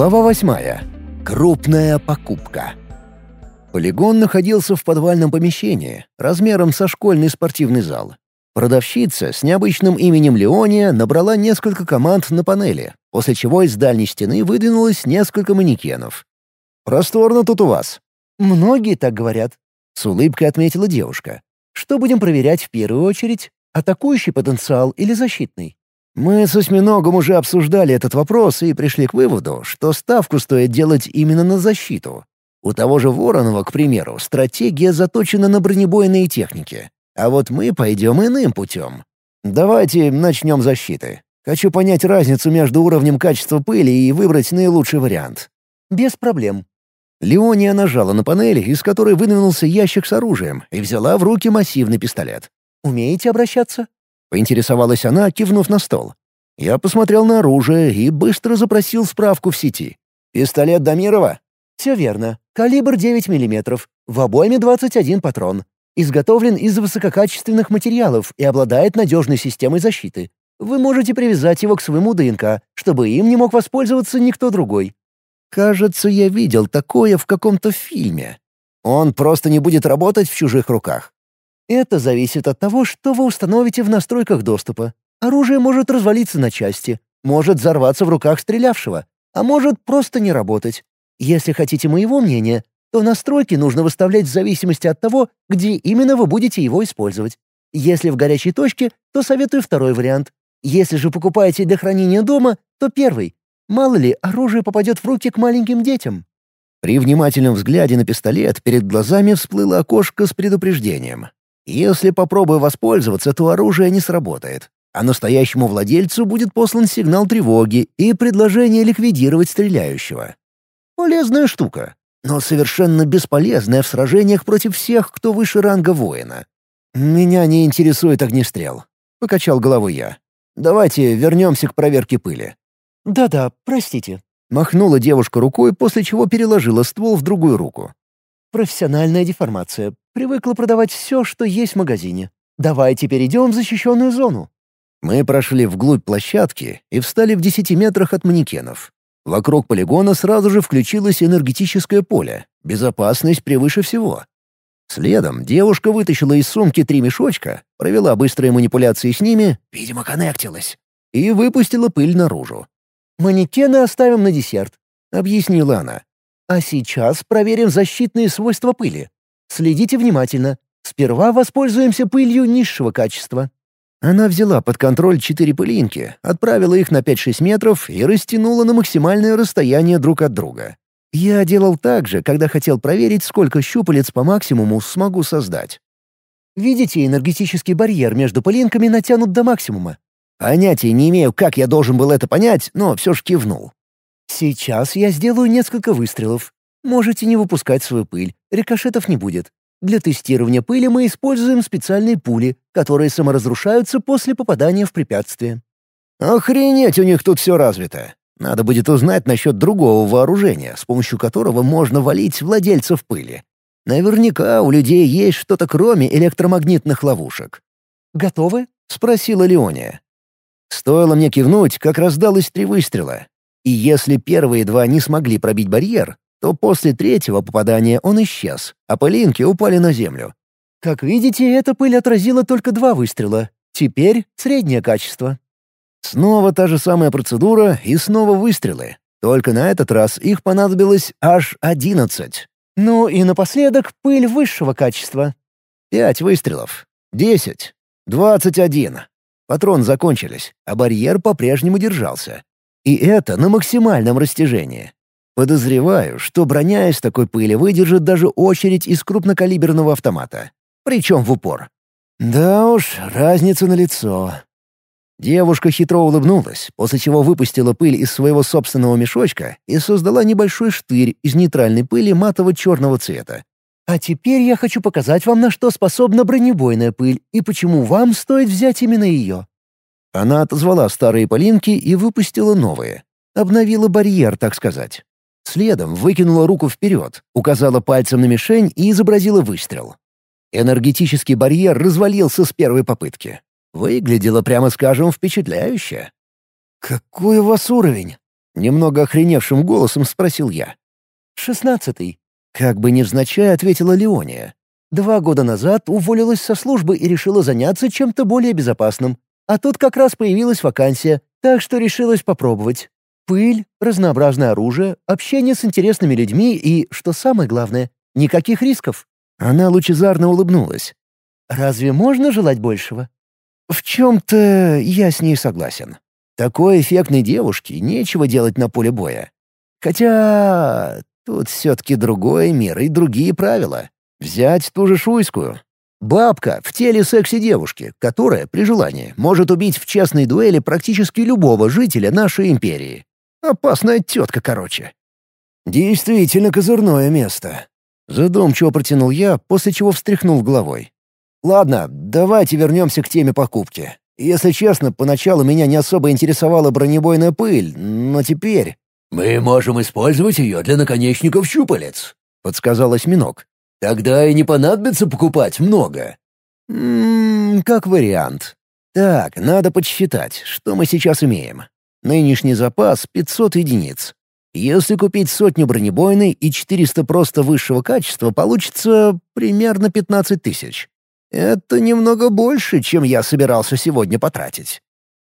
Глава восьмая. Крупная покупка. Полигон находился в подвальном помещении, размером со школьный спортивный зал. Продавщица с необычным именем Леония набрала несколько команд на панели, после чего из дальней стены выдвинулось несколько манекенов. «Просторно тут у вас». «Многие так говорят», — с улыбкой отметила девушка. «Что будем проверять в первую очередь? Атакующий потенциал или защитный?» Мы с осьминогом уже обсуждали этот вопрос и пришли к выводу, что ставку стоит делать именно на защиту. У того же Воронова, к примеру, стратегия заточена на бронебойные техники. А вот мы пойдем иным путем. Давайте начнем защиты. Хочу понять разницу между уровнем качества пыли и выбрать наилучший вариант. Без проблем. Леония нажала на панель, из которой выдвинулся ящик с оружием, и взяла в руки массивный пистолет. «Умеете обращаться?» Поинтересовалась она, кивнув на стол. Я посмотрел на оружие и быстро запросил справку в сети. «Пистолет Дамирова?» «Все верно. Калибр 9 мм. В обойме 21 патрон. Изготовлен из высококачественных материалов и обладает надежной системой защиты. Вы можете привязать его к своему ДНК, чтобы им не мог воспользоваться никто другой». «Кажется, я видел такое в каком-то фильме. Он просто не будет работать в чужих руках». Это зависит от того, что вы установите в настройках доступа. Оружие может развалиться на части, может взорваться в руках стрелявшего, а может просто не работать. Если хотите моего мнения, то настройки нужно выставлять в зависимости от того, где именно вы будете его использовать. Если в горячей точке, то советую второй вариант. Если же покупаете для хранения дома, то первый. Мало ли, оружие попадет в руки к маленьким детям. При внимательном взгляде на пистолет перед глазами всплыло окошко с предупреждением. Если попробую воспользоваться, то оружие не сработает, а настоящему владельцу будет послан сигнал тревоги и предложение ликвидировать стреляющего. Полезная штука, но совершенно бесполезная в сражениях против всех, кто выше ранга воина. «Меня не интересует огнестрел», — покачал головой я. «Давайте вернемся к проверке пыли». «Да-да, простите», — махнула девушка рукой, после чего переложила ствол в другую руку. «Профессиональная деформация. Привыкла продавать все, что есть в магазине. Давайте перейдем в защищенную зону». Мы прошли вглубь площадки и встали в десяти метрах от манекенов. Вокруг полигона сразу же включилось энергетическое поле. Безопасность превыше всего. Следом девушка вытащила из сумки три мешочка, провела быстрые манипуляции с ними, видимо, коннектилась, и выпустила пыль наружу. «Манекены оставим на десерт», — объяснила она. «А сейчас проверим защитные свойства пыли. Следите внимательно. Сперва воспользуемся пылью низшего качества». Она взяла под контроль четыре пылинки, отправила их на 5-6 метров и растянула на максимальное расстояние друг от друга. Я делал так же, когда хотел проверить, сколько щупалец по максимуму смогу создать. Видите, энергетический барьер между пылинками натянут до максимума. Понятия не имею, как я должен был это понять, но все ж кивнул. Сейчас я сделаю несколько выстрелов. Можете не выпускать свою пыль, рикошетов не будет. Для тестирования пыли мы используем специальные пули, которые саморазрушаются после попадания в препятствие. Охренеть, у них тут все развито. Надо будет узнать насчет другого вооружения, с помощью которого можно валить владельцев пыли. Наверняка у людей есть что-то кроме электромагнитных ловушек. «Готовы?» — спросила Леония. Стоило мне кивнуть, как раздалось три выстрела. И если первые два не смогли пробить барьер, то после третьего попадания он исчез, а пылинки упали на землю. Как видите, эта пыль отразила только два выстрела. Теперь среднее качество. Снова та же самая процедура и снова выстрелы. Только на этот раз их понадобилось аж одиннадцать. Ну и напоследок пыль высшего качества. Пять выстрелов. Десять. Двадцать один. Патроны закончились, а барьер по-прежнему держался. И это на максимальном растяжении. Подозреваю, что броня из такой пыли выдержит даже очередь из крупнокалиберного автомата. Причем в упор. Да уж, разница на лицо. Девушка хитро улыбнулась, после чего выпустила пыль из своего собственного мешочка и создала небольшой штырь из нейтральной пыли матово-черного цвета. «А теперь я хочу показать вам, на что способна бронебойная пыль и почему вам стоит взять именно ее». Она отозвала старые полинки и выпустила новые. Обновила барьер, так сказать. Следом выкинула руку вперед, указала пальцем на мишень и изобразила выстрел. Энергетический барьер развалился с первой попытки. Выглядело, прямо скажем, впечатляюще. «Какой у вас уровень?» Немного охреневшим голосом спросил я. «Шестнадцатый». Как бы невзначай ответила Леония. Два года назад уволилась со службы и решила заняться чем-то более безопасным. А тут как раз появилась вакансия, так что решилась попробовать. Пыль, разнообразное оружие, общение с интересными людьми и, что самое главное, никаких рисков. Она лучезарно улыбнулась. Разве можно желать большего? В чем-то я с ней согласен. Такой эффектной девушке нечего делать на поле боя. Хотя тут все-таки другой мир и другие правила. Взять ту же Шуйскую. Бабка в теле секси-девушки, которая, при желании, может убить в честной дуэли практически любого жителя нашей империи. Опасная тетка, короче. Действительно козырное место. Задумчиво протянул я, после чего встряхнул головой. Ладно, давайте вернемся к теме покупки. Если честно, поначалу меня не особо интересовала бронебойная пыль, но теперь... «Мы можем использовать ее для наконечников щупалец», — подсказал осьминог. Тогда и не понадобится покупать много. Ммм, как вариант. Так, надо подсчитать, что мы сейчас имеем. Нынешний запас — 500 единиц. Если купить сотню бронебойной и 400 просто высшего качества, получится примерно 15 тысяч. Это немного больше, чем я собирался сегодня потратить.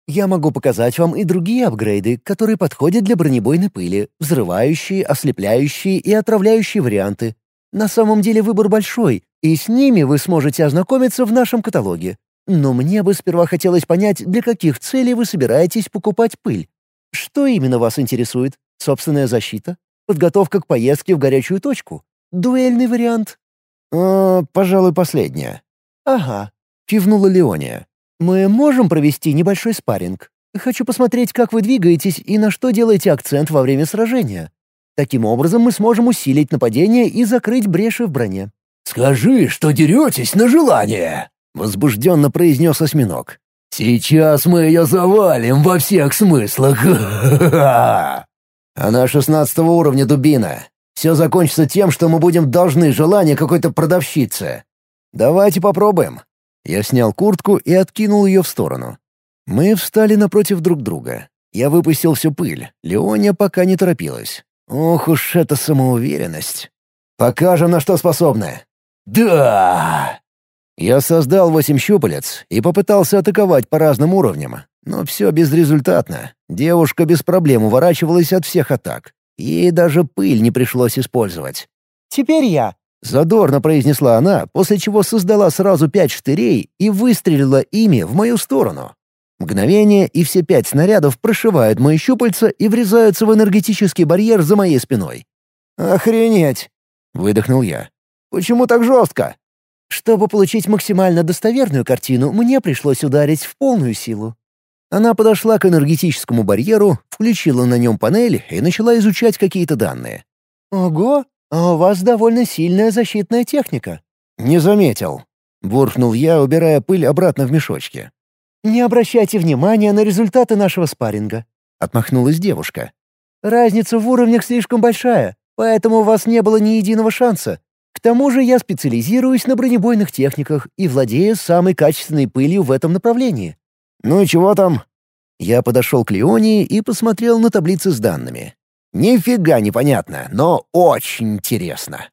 Я могу показать вам и другие апгрейды, которые подходят для бронебойной пыли, взрывающие, ослепляющие и отравляющие варианты. На самом деле выбор большой, и с ними вы сможете ознакомиться в нашем каталоге. Но мне бы сперва хотелось понять, для каких целей вы собираетесь покупать пыль. Что именно вас интересует? Собственная защита? Подготовка к поездке в горячую точку? Дуэльный вариант? «Э, пожалуй, последняя». «Ага», — кивнула Леония. «Мы можем провести небольшой спарринг. Хочу посмотреть, как вы двигаетесь и на что делаете акцент во время сражения. Таким образом мы сможем усилить нападение и закрыть бреши в броне». «Скажи, что деретесь на желание!» — возбужденно произнес осьминог. «Сейчас мы ее завалим во всех смыслах! Она шестнадцатого уровня дубина. Все закончится тем, что мы будем должны желание какой-то продавщице. Давайте попробуем». Я снял куртку и откинул ее в сторону. Мы встали напротив друг друга. Я выпустил всю пыль. Леония пока не торопилась. Ох уж эта самоуверенность. Покажем, на что способны. Да! Я создал восемь щупалец и попытался атаковать по разным уровням, но все безрезультатно. Девушка без проблем уворачивалась от всех атак. Ей даже пыль не пришлось использовать. «Теперь я», — задорно произнесла она, после чего создала сразу пять штырей и выстрелила ими в мою сторону. Мгновение, и все пять снарядов прошивают мои щупальца и врезаются в энергетический барьер за моей спиной. «Охренеть!» — выдохнул я. «Почему так жестко?» «Чтобы получить максимально достоверную картину, мне пришлось ударить в полную силу». Она подошла к энергетическому барьеру, включила на нем панель и начала изучать какие-то данные. «Ого, а у вас довольно сильная защитная техника». «Не заметил», — буркнул я, убирая пыль обратно в мешочки. «Не обращайте внимания на результаты нашего спарринга», — отмахнулась девушка. «Разница в уровнях слишком большая, поэтому у вас не было ни единого шанса. К тому же я специализируюсь на бронебойных техниках и владею самой качественной пылью в этом направлении». «Ну и чего там?» Я подошел к Леонии и посмотрел на таблицы с данными. «Нифига непонятно, но очень интересно».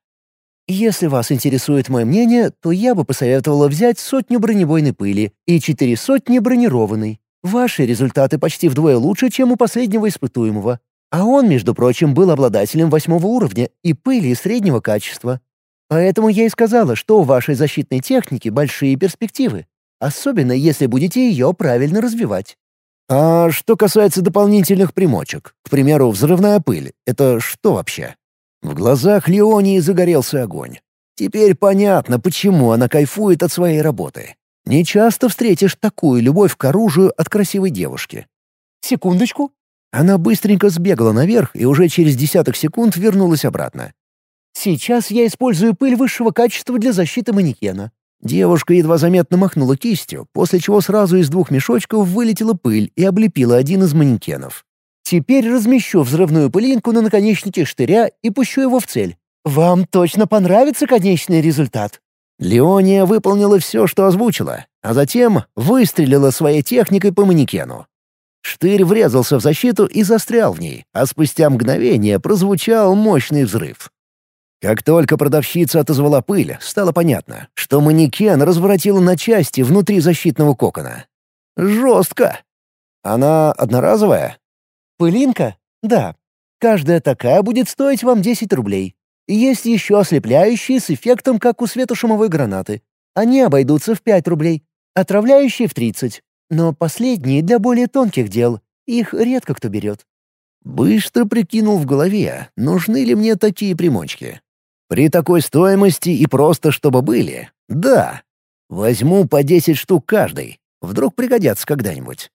Если вас интересует мое мнение, то я бы посоветовала взять сотню бронебойной пыли и четыре сотни бронированной. Ваши результаты почти вдвое лучше, чем у последнего испытуемого. А он, между прочим, был обладателем восьмого уровня и пыли среднего качества. Поэтому я и сказала, что у вашей защитной техники большие перспективы, особенно если будете ее правильно развивать. А что касается дополнительных примочек, к примеру, взрывная пыль, это что вообще? В глазах Леонии загорелся огонь. Теперь понятно, почему она кайфует от своей работы. Не часто встретишь такую любовь к оружию от красивой девушки. «Секундочку». Она быстренько сбегала наверх и уже через десяток секунд вернулась обратно. «Сейчас я использую пыль высшего качества для защиты манекена». Девушка едва заметно махнула кистью, после чего сразу из двух мешочков вылетела пыль и облепила один из манекенов. Теперь размещу взрывную пылинку на наконечнике штыря и пущу его в цель. Вам точно понравится конечный результат?» Леония выполнила все, что озвучила, а затем выстрелила своей техникой по манекену. Штырь врезался в защиту и застрял в ней, а спустя мгновение прозвучал мощный взрыв. Как только продавщица отозвала пыль, стало понятно, что манекен разворотила на части внутри защитного кокона. Жестко. Она одноразовая? Пылинка? Да. Каждая такая будет стоить вам 10 рублей. Есть еще ослепляющие с эффектом, как у светошумовой гранаты. Они обойдутся в 5 рублей, отравляющие в 30. Но последние для более тонких дел. Их редко кто берет. Быстро прикинул в голове, нужны ли мне такие примочки. При такой стоимости и просто чтобы были? Да. Возьму по 10 штук каждый. Вдруг пригодятся когда-нибудь.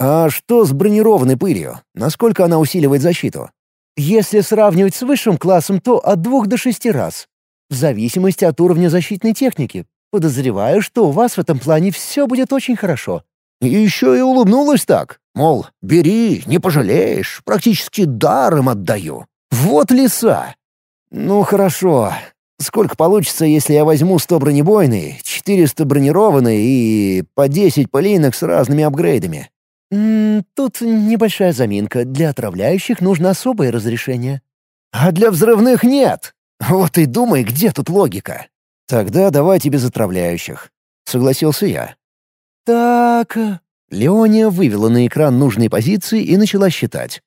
А что с бронированной пылью? Насколько она усиливает защиту? Если сравнивать с высшим классом, то от двух до шести раз. В зависимости от уровня защитной техники. Подозреваю, что у вас в этом плане все будет очень хорошо. И еще и улыбнулась так. Мол, бери, не пожалеешь, практически даром отдаю. Вот лиса. «Ну хорошо. Сколько получится, если я возьму 100 бронебойный, 400 бронированный и по 10 полинок с разными апгрейдами?» «Тут небольшая заминка. Для отравляющих нужно особое разрешение». «А для взрывных нет. Вот и думай, где тут логика?» «Тогда давайте без отравляющих», — согласился я. «Так...» Леония вывела на экран нужные позиции и начала считать.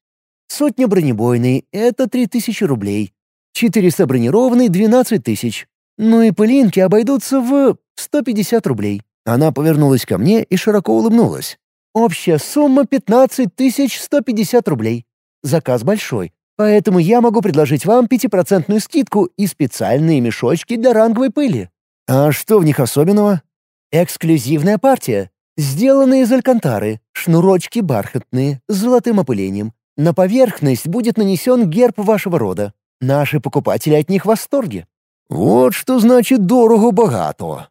«Сотня бронебойной — это 3000 рублей. 400 бронированный — 12 тысяч. Ну и пылинки обойдутся в 150 рублей». Она повернулась ко мне и широко улыбнулась. «Общая сумма 15 150 рублей. Заказ большой, поэтому я могу предложить вам пятипроцентную скидку и специальные мешочки для ранговой пыли». «А что в них особенного?» «Эксклюзивная партия. Сделаны из алькантары, шнурочки бархатные, с золотым опылением. На поверхность будет нанесен герб вашего рода. Наши покупатели от них в восторге. Вот что значит дорого-богато.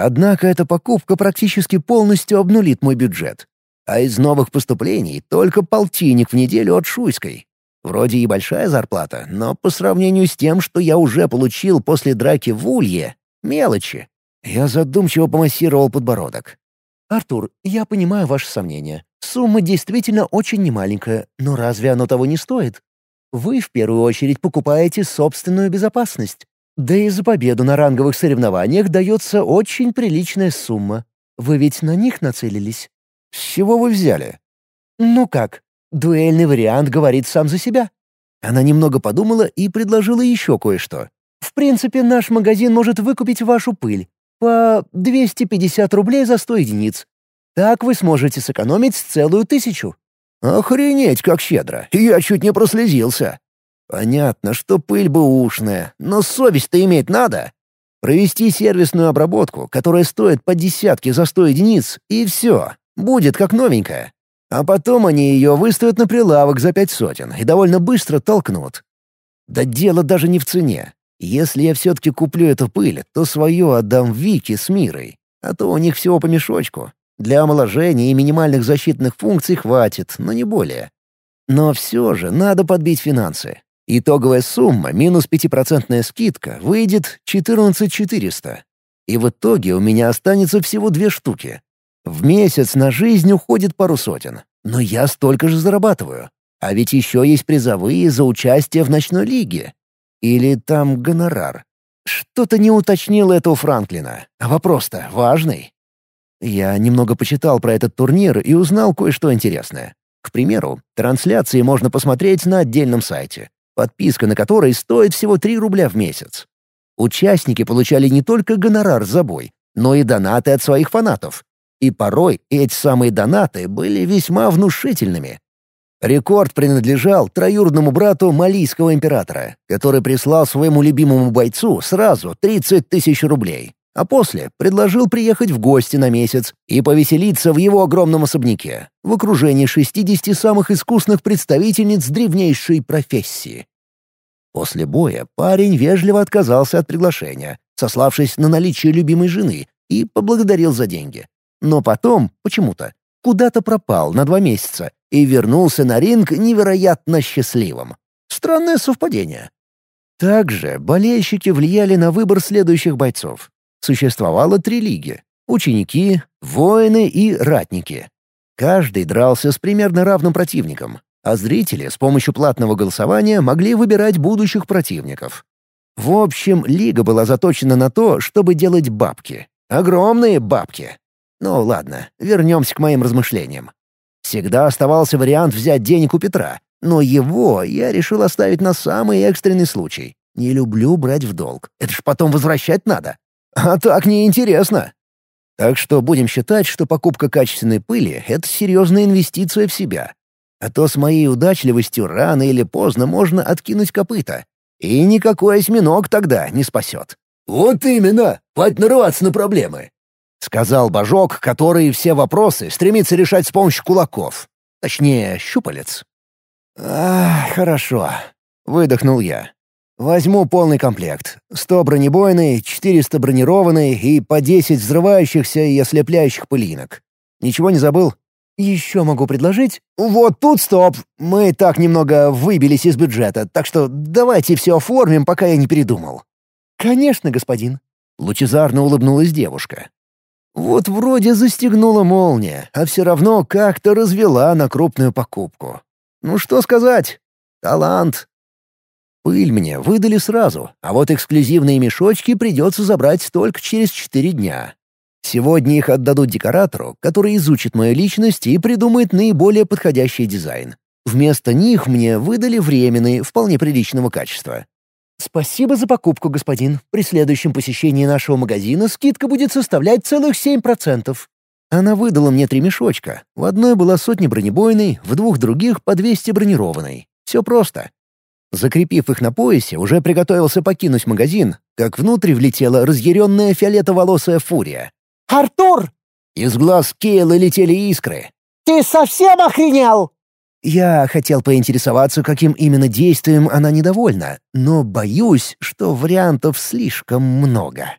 Однако эта покупка практически полностью обнулит мой бюджет. А из новых поступлений только полтинник в неделю от Шуйской. Вроде и большая зарплата, но по сравнению с тем, что я уже получил после драки в Улье, мелочи. Я задумчиво помассировал подбородок. «Артур, я понимаю ваши сомнения. Сумма действительно очень немаленькая, но разве оно того не стоит? Вы в первую очередь покупаете собственную безопасность. Да и за победу на ранговых соревнованиях дается очень приличная сумма. Вы ведь на них нацелились. С чего вы взяли? Ну как, дуэльный вариант говорит сам за себя. Она немного подумала и предложила еще кое-что. В принципе, наш магазин может выкупить вашу пыль по 250 рублей за 100 единиц. Так вы сможете сэкономить целую тысячу. Охренеть, как щедро! Я чуть не прослезился. Понятно, что пыль бэушная, но совесть-то иметь надо. Провести сервисную обработку, которая стоит по десятке за сто единиц, и все, будет как новенькая. А потом они ее выставят на прилавок за пять сотен и довольно быстро толкнут. Да дело даже не в цене. Если я все-таки куплю эту пыль, то свое отдам Вике с Мирой, а то у них всего по мешочку. Для омоложения и минимальных защитных функций хватит, но не более. Но все же надо подбить финансы. Итоговая сумма минус пятипроцентная скидка выйдет 14 400. И в итоге у меня останется всего две штуки. В месяц на жизнь уходит пару сотен, но я столько же зарабатываю. А ведь еще есть призовые за участие в ночной лиге. Или там гонорар. Что-то не уточнил это у Франклина. А вопрос-то важный. Я немного почитал про этот турнир и узнал кое-что интересное. К примеру, трансляции можно посмотреть на отдельном сайте, подписка на который стоит всего 3 рубля в месяц. Участники получали не только гонорар за бой, но и донаты от своих фанатов. И порой эти самые донаты были весьма внушительными. Рекорд принадлежал троюродному брату малийского императора, который прислал своему любимому бойцу сразу 30 тысяч рублей а после предложил приехать в гости на месяц и повеселиться в его огромном особняке, в окружении 60 самых искусных представительниц древнейшей профессии. После боя парень вежливо отказался от приглашения, сославшись на наличие любимой жены, и поблагодарил за деньги. Но потом, почему-то, куда-то пропал на два месяца и вернулся на ринг невероятно счастливым. Странное совпадение. Также болельщики влияли на выбор следующих бойцов. Существовало три лиги — ученики, воины и ратники. Каждый дрался с примерно равным противником, а зрители с помощью платного голосования могли выбирать будущих противников. В общем, лига была заточена на то, чтобы делать бабки. Огромные бабки. Ну ладно, вернемся к моим размышлениям. Всегда оставался вариант взять денег у Петра, но его я решил оставить на самый экстренный случай. Не люблю брать в долг. Это ж потом возвращать надо. А так неинтересно. Так что будем считать, что покупка качественной пыли — это серьезная инвестиция в себя. А то с моей удачливостью рано или поздно можно откинуть копыта. И никакой осьминог тогда не спасет. «Вот именно! Хватит нарываться на проблемы!» — сказал Божок, который все вопросы стремится решать с помощью кулаков. Точнее, щупалец. «Ах, хорошо», — выдохнул я. «Возьму полный комплект. Сто бронебойный, четыреста бронированный и по десять взрывающихся и ослепляющих пылинок. Ничего не забыл?» «Еще могу предложить?» «Вот тут стоп! Мы так немного выбились из бюджета, так что давайте все оформим, пока я не передумал». «Конечно, господин», — лучезарно улыбнулась девушка. Вот вроде застегнула молния, а все равно как-то развела на крупную покупку. Ну что сказать? Талант. Пыль мне выдали сразу, а вот эксклюзивные мешочки придется забрать только через четыре дня. Сегодня их отдадут декоратору, который изучит мою личность и придумает наиболее подходящий дизайн. Вместо них мне выдали временные, вполне приличного качества. «Спасибо за покупку, господин. При следующем посещении нашего магазина скидка будет составлять целых семь процентов». Она выдала мне три мешочка. В одной была сотня бронебойной, в двух других — по 200 бронированной. Все просто. Закрепив их на поясе, уже приготовился покинуть магазин, как внутрь влетела разъяренная фиолетоволосая фурия. «Артур!» Из глаз Кейла летели искры. «Ты совсем охренел?» Я хотел поинтересоваться, каким именно действием она недовольна, но боюсь, что вариантов слишком много.